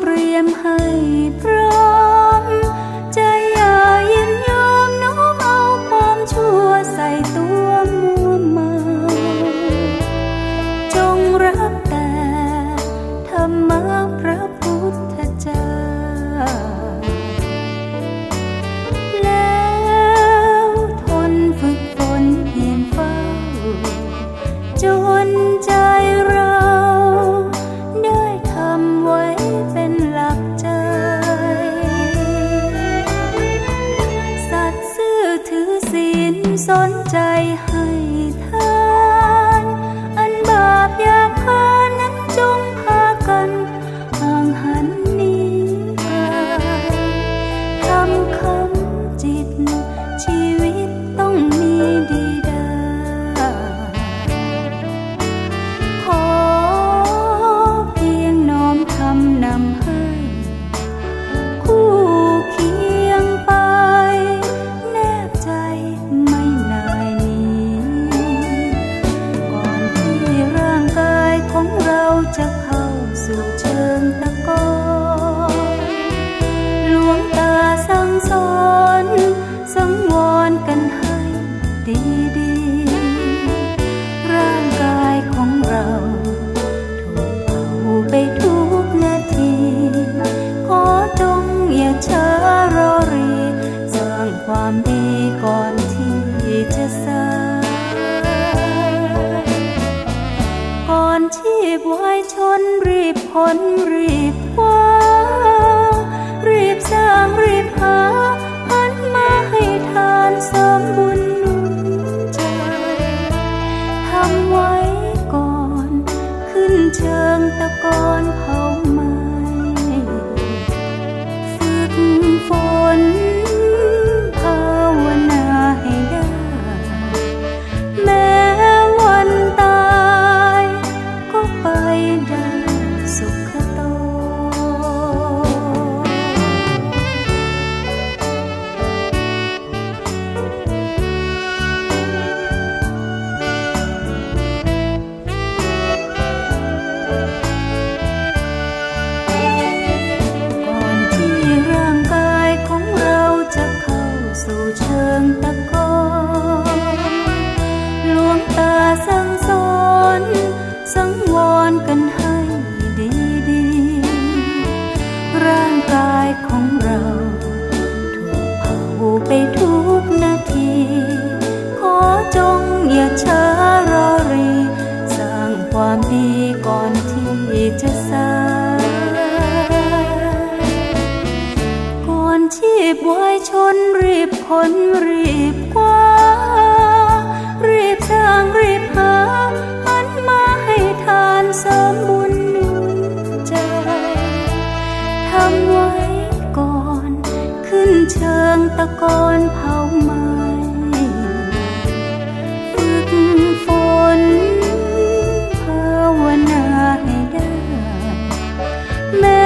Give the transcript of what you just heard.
เตรียมให้พร้อม ใจอย่ายินยอมน้อมเอาความชั่วใส่ตัว ความดีก่อนที่จะสายก่อนชีพวายชนรีบพ้นรีบคว้ารีบสร้าง กันให้ดีๆ ร่างกายของเรา ถูกเผาไปทุกนาที ขอจงอย่าช้ารอรี สร้างความดีก่อนที่จะสายก่อนชีพวายชนรีบพ้นรีบคว้ารีบสร้างรีบหาะกอนเผาไหม้ฝึกฝนภาวนาให้ได้แม้